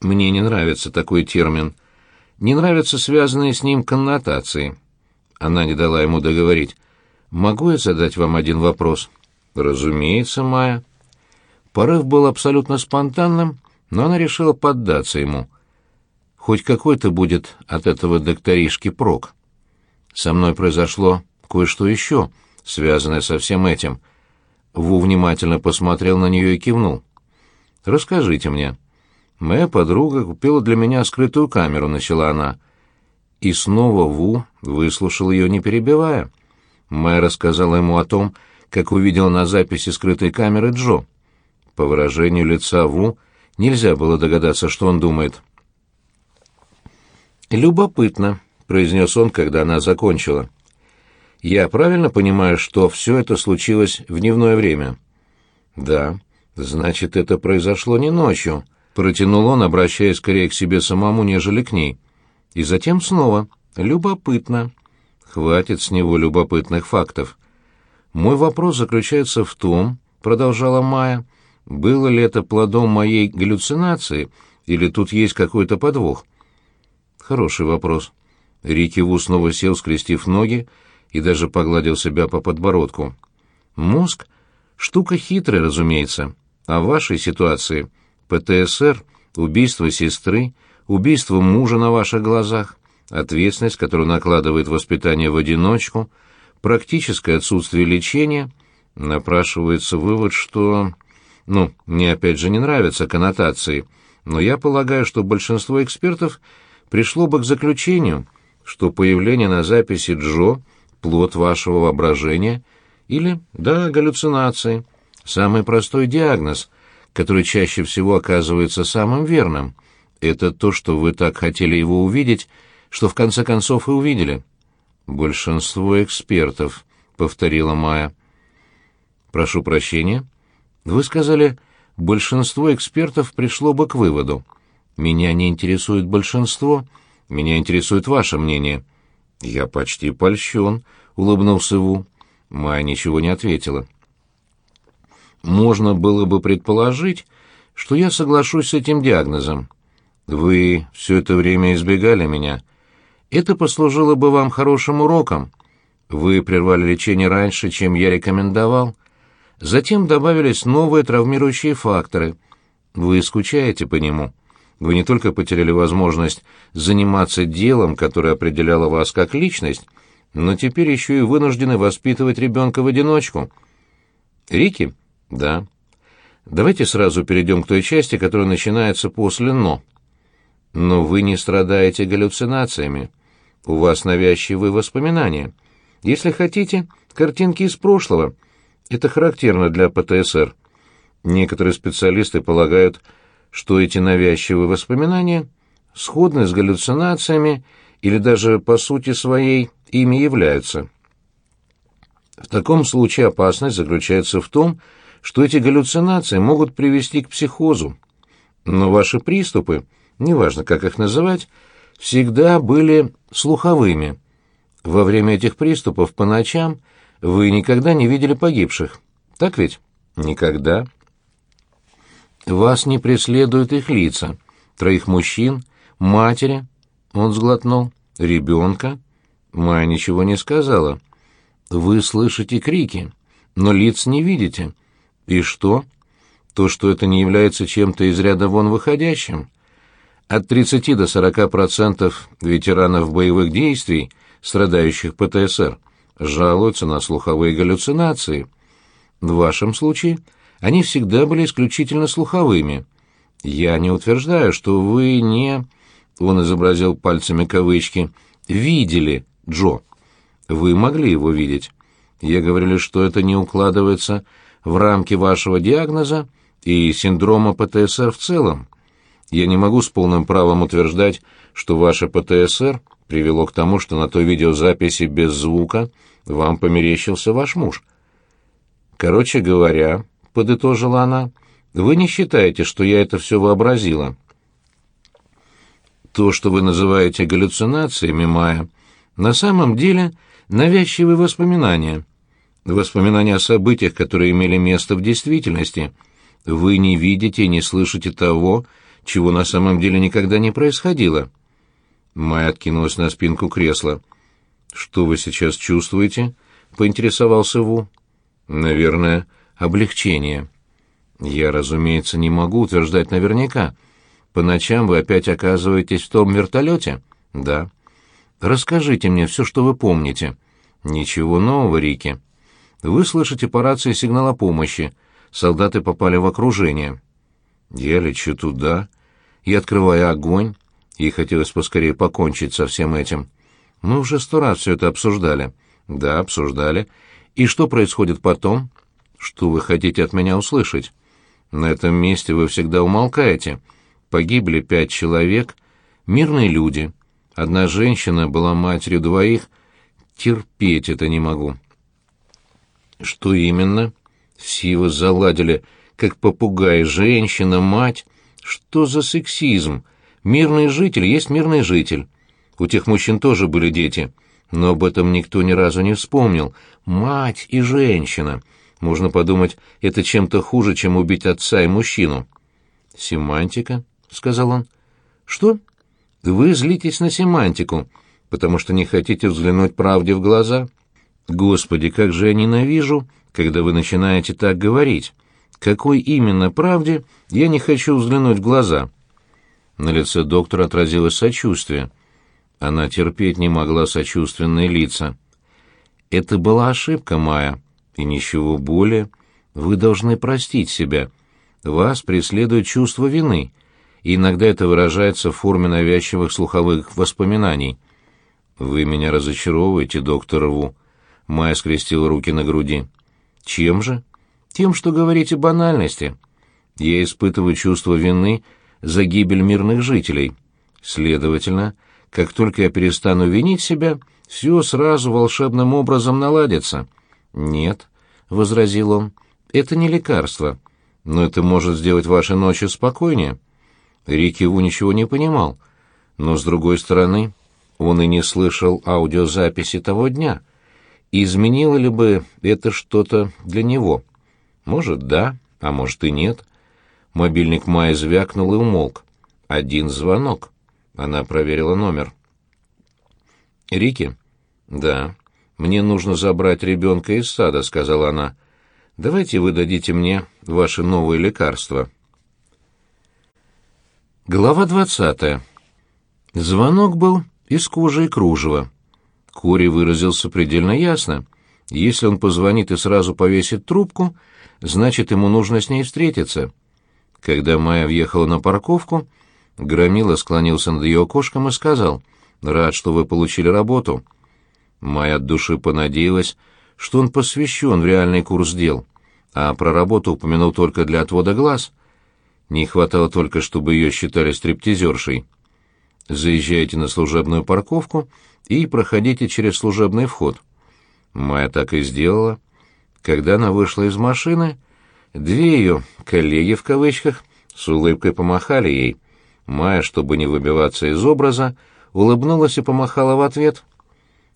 Мне не нравится такой термин. Не нравятся связанные с ним коннотации. Она не дала ему договорить. «Могу я задать вам один вопрос?» «Разумеется, Майя». Порыв был абсолютно спонтанным, но она решила поддаться ему. Хоть какой-то будет от этого докторишки прок. Со мной произошло кое-что еще, связанное со всем этим. Ву внимательно посмотрел на нее и кивнул. «Расскажите мне». «Моя подруга купила для меня скрытую камеру», — начала она. И снова Ву выслушал ее, не перебивая. Мэ рассказала ему о том, как увидел на записи скрытой камеры Джо. По выражению лица Ву нельзя было догадаться, что он думает. «Любопытно», — произнес он, когда она закончила. «Я правильно понимаю, что все это случилось в дневное время?» «Да. Значит, это произошло не ночью», — протянул он, обращаясь скорее к себе самому, нежели к ней. И затем снова. «Любопытно». Хватит с него любопытных фактов. «Мой вопрос заключается в том», — продолжала Майя, — «было ли это плодом моей галлюцинации, или тут есть какой-то подвох?» «Хороший вопрос». Рики Ву снова сел, скрестив ноги, и даже погладил себя по подбородку. «Мозг — штука хитрая, разумеется. А в вашей ситуации ПТСР, убийство сестры, убийство мужа на ваших глазах, ответственность, которую накладывает воспитание в одиночку, практическое отсутствие лечения, напрашивается вывод, что... Ну, мне опять же не нравятся коннотации, но я полагаю, что большинство экспертов пришло бы к заключению, что появление на записи Джо — плод вашего воображения или, да, галлюцинации — Самый простой диагноз, который чаще всего оказывается самым верным, это то, что вы так хотели его увидеть, что в конце концов и увидели. Большинство экспертов, повторила Майя. Прошу прощения. Вы сказали, большинство экспертов пришло бы к выводу. Меня не интересует большинство, меня интересует ваше мнение. Я почти польщен, улыбнулся Ву. Майя ничего не ответила можно было бы предположить, что я соглашусь с этим диагнозом. Вы все это время избегали меня. Это послужило бы вам хорошим уроком. Вы прервали лечение раньше, чем я рекомендовал. Затем добавились новые травмирующие факторы. Вы скучаете по нему. Вы не только потеряли возможность заниматься делом, которое определяло вас как личность, но теперь еще и вынуждены воспитывать ребенка в одиночку. Рики, да. Давайте сразу перейдем к той части, которая начинается после «но». Но вы не страдаете галлюцинациями. У вас навязчивые воспоминания. Если хотите, картинки из прошлого. Это характерно для ПТСР. Некоторые специалисты полагают, что эти навязчивые воспоминания сходны с галлюцинациями или даже по сути своей ими являются. В таком случае опасность заключается в том, что что эти галлюцинации могут привести к психозу. Но ваши приступы, неважно, как их называть, всегда были слуховыми. Во время этих приступов по ночам вы никогда не видели погибших. Так ведь? Никогда. Вас не преследуют их лица. Троих мужчин, матери, он сглотнул, ребенка. Майя ничего не сказала. Вы слышите крики, но лиц не видите. И что? То, что это не является чем-то из ряда вон выходящим. От 30 до 40% ветеранов боевых действий, страдающих ПТСР, жалуются на слуховые галлюцинации. В вашем случае они всегда были исключительно слуховыми. Я не утверждаю, что вы не... Он изобразил пальцами кавычки. «Видели, Джо». Вы могли его видеть. Я говорили, что это не укладывается в рамки вашего диагноза и синдрома ПТСР в целом. Я не могу с полным правом утверждать, что ваше ПТСР привело к тому, что на той видеозаписи без звука вам померещился ваш муж. Короче говоря, подытожила она, вы не считаете, что я это все вообразила? То, что вы называете галлюцинациями, Майя, на самом деле навязчивые воспоминания, воспоминания о событиях, которые имели место в действительности. Вы не видите и не слышите того, чего на самом деле никогда не происходило. Майя откинулась на спинку кресла. «Что вы сейчас чувствуете?» — поинтересовался Ву. «Наверное, облегчение». «Я, разумеется, не могу утверждать наверняка. По ночам вы опять оказываетесь в том вертолете?» «Да». «Расскажите мне все, что вы помните». «Ничего нового, Рики. Вы слышите по рации сигнал о помощи. Солдаты попали в окружение». «Я лечу туда и открываю огонь. Ей хотелось поскорее покончить со всем этим. Мы уже сто раз все это обсуждали». «Да, обсуждали. И что происходит потом?» «Что вы хотите от меня услышать?» «На этом месте вы всегда умолкаете. Погибли пять человек, мирные люди. Одна женщина была матерью двоих. Терпеть это не могу». «Что именно?» Его заладили, как попугай, женщина, мать. Что за сексизм? Мирный житель есть мирный житель. У тех мужчин тоже были дети, но об этом никто ни разу не вспомнил. Мать и женщина. Можно подумать, это чем-то хуже, чем убить отца и мужчину. «Семантика», — сказал он. «Что? Вы злитесь на семантику, потому что не хотите взглянуть правде в глаза?» «Господи, как же я ненавижу, когда вы начинаете так говорить. Какой именно правде я не хочу взглянуть в глаза?» На лице доктора отразилось сочувствие. Она терпеть не могла сочувственные лица. «Это была ошибка, Майя, и ничего более. Вы должны простить себя. Вас преследует чувство вины, и иногда это выражается в форме навязчивых слуховых воспоминаний. Вы меня разочаровываете, доктор Ву». Майя скрестила руки на груди. Чем же? Тем, что говорите банальности. Я испытываю чувство вины за гибель мирных жителей. Следовательно, как только я перестану винить себя, все сразу волшебным образом наладится. Нет, — возразил он, — это не лекарство, но это может сделать ваши ночи спокойнее. Рики Ву ничего не понимал, но, с другой стороны, он и не слышал аудиозаписи того дня — изменило ли бы это что-то для него? Может, да, а может и нет. Мобильник Майи звякнул и умолк. Один звонок. Она проверила номер. «Рики?» «Да. Мне нужно забрать ребенка из сада», — сказала она. «Давайте вы дадите мне ваши новые лекарства». Глава двадцатая. Звонок был из кожи и кружева. Кори выразился предельно ясно. Если он позвонит и сразу повесит трубку, значит, ему нужно с ней встретиться. Когда Майя въехала на парковку, Громила склонился над ее окошком и сказал, «Рад, что вы получили работу». Майя от души понадеялась, что он посвящен в реальный курс дел, а про работу упомянул только для отвода глаз. Не хватало только, чтобы ее считали стриптизершей. Заезжайте на служебную парковку и проходите через служебный вход. Майя так и сделала. Когда она вышла из машины, две ее «коллеги» в кавычках с улыбкой помахали ей. Майя, чтобы не выбиваться из образа, улыбнулась и помахала в ответ —